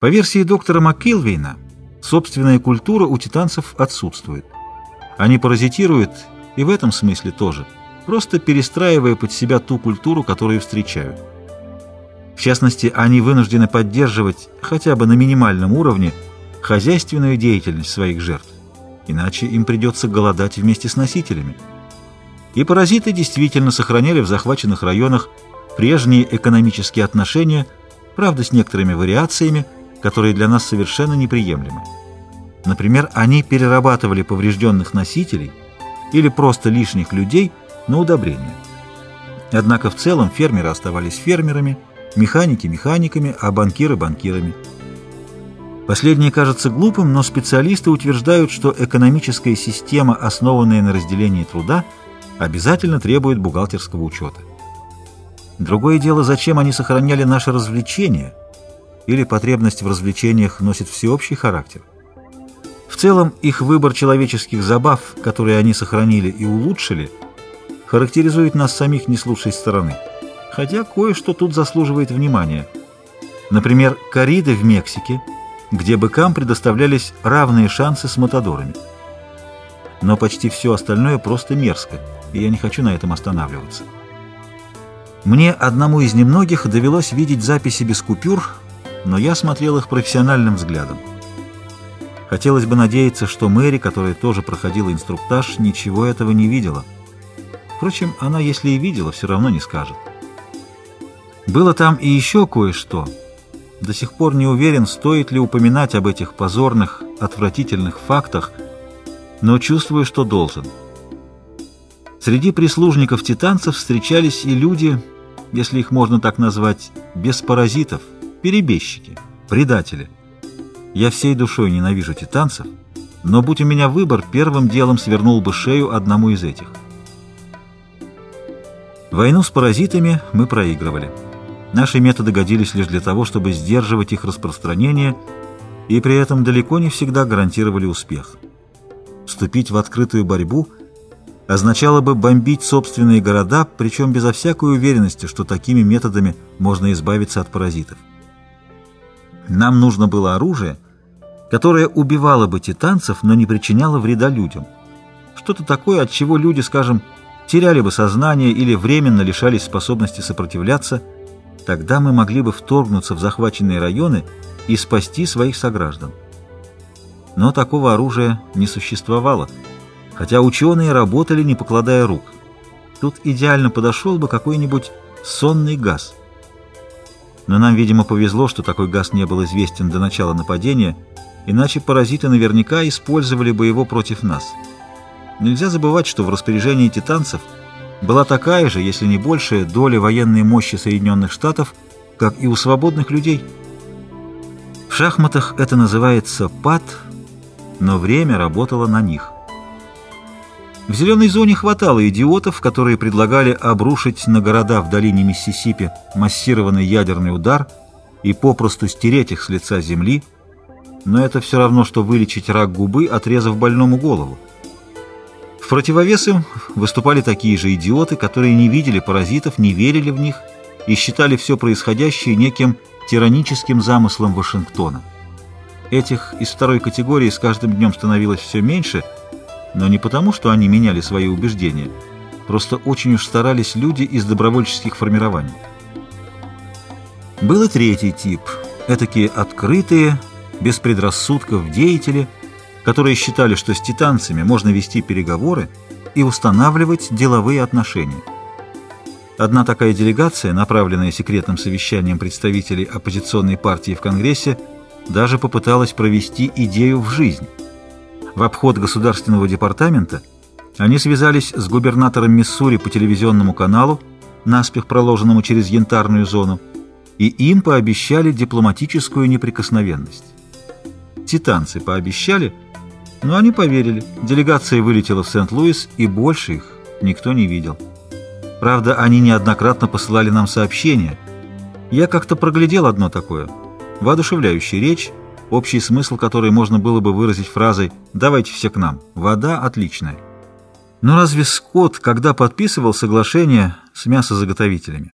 По версии доктора МакКилвейна, собственная культура у титанцев отсутствует. Они паразитируют и в этом смысле тоже, просто перестраивая под себя ту культуру, которую встречают. В частности, они вынуждены поддерживать хотя бы на минимальном уровне хозяйственную деятельность своих жертв, иначе им придется голодать вместе с носителями. И паразиты действительно сохраняли в захваченных районах прежние экономические отношения, правда с некоторыми вариациями, которые для нас совершенно неприемлемы. Например, они перерабатывали поврежденных носителей или просто лишних людей на удобрения. Однако в целом фермеры оставались фермерами, механики – механиками, а банкиры – банкирами. Последнее кажется глупым, но специалисты утверждают, что экономическая система, основанная на разделении труда, обязательно требует бухгалтерского учета. Другое дело, зачем они сохраняли наше развлечение – или потребность в развлечениях носит всеобщий характер. В целом, их выбор человеческих забав, которые они сохранили и улучшили, характеризует нас самих не с лучшей стороны. Хотя кое-что тут заслуживает внимания. Например, кориды в Мексике, где быкам предоставлялись равные шансы с матадорами. Но почти все остальное просто мерзко, и я не хочу на этом останавливаться. Мне одному из немногих довелось видеть записи без купюр но я смотрел их профессиональным взглядом. Хотелось бы надеяться, что Мэри, которая тоже проходила инструктаж, ничего этого не видела. Впрочем, она, если и видела, все равно не скажет. Было там и еще кое-что. До сих пор не уверен, стоит ли упоминать об этих позорных, отвратительных фактах, но чувствую, что должен. Среди прислужников титанцев встречались и люди, если их можно так назвать, без паразитов – перебежчики, предатели. Я всей душой ненавижу титанцев, но будь у меня выбор, первым делом свернул бы шею одному из этих. Войну с паразитами мы проигрывали. Наши методы годились лишь для того, чтобы сдерживать их распространение, и при этом далеко не всегда гарантировали успех. Вступить в открытую борьбу означало бы бомбить собственные города, причем безо всякой уверенности, что такими методами можно избавиться от паразитов. Нам нужно было оружие, которое убивало бы титанцев, но не причиняло вреда людям. Что-то такое, от чего люди, скажем, теряли бы сознание или временно лишались способности сопротивляться, тогда мы могли бы вторгнуться в захваченные районы и спасти своих сограждан. Но такого оружия не существовало, хотя ученые работали, не покладая рук. Тут идеально подошел бы какой-нибудь сонный газ – но нам, видимо, повезло, что такой газ не был известен до начала нападения, иначе паразиты наверняка использовали бы его против нас. Нельзя забывать, что в распоряжении титанцев была такая же, если не большая, доля военной мощи Соединенных Штатов, как и у свободных людей. В шахматах это называется пад, но время работало на них. В зеленой зоне хватало идиотов, которые предлагали обрушить на города в долине Миссисипи массированный ядерный удар и попросту стереть их с лица земли, но это все равно, что вылечить рак губы, отрезав больному голову. В противовес им выступали такие же идиоты, которые не видели паразитов, не верили в них и считали все происходящее неким тираническим замыслом Вашингтона. Этих из второй категории с каждым днем становилось все меньше – но не потому, что они меняли свои убеждения. Просто очень уж старались люди из добровольческих формирований. Был и третий тип. Этакие открытые, без предрассудков деятели, которые считали, что с титанцами можно вести переговоры и устанавливать деловые отношения. Одна такая делегация, направленная секретным совещанием представителей оппозиционной партии в Конгрессе, даже попыталась провести идею в жизнь – в обход Государственного департамента они связались с губернатором Миссури по телевизионному каналу, наспех проложенному через янтарную зону, и им пообещали дипломатическую неприкосновенность. Титанцы пообещали, но они поверили. Делегация вылетела в Сент-Луис, и больше их никто не видел. Правда, они неоднократно посылали нам сообщения. Я как-то проглядел одно такое. Воодушевляющая речь, общий смысл которой можно было бы выразить фразой «давайте все к нам, вода отличная». Но разве Скотт когда подписывал соглашение с мясозаготовителями?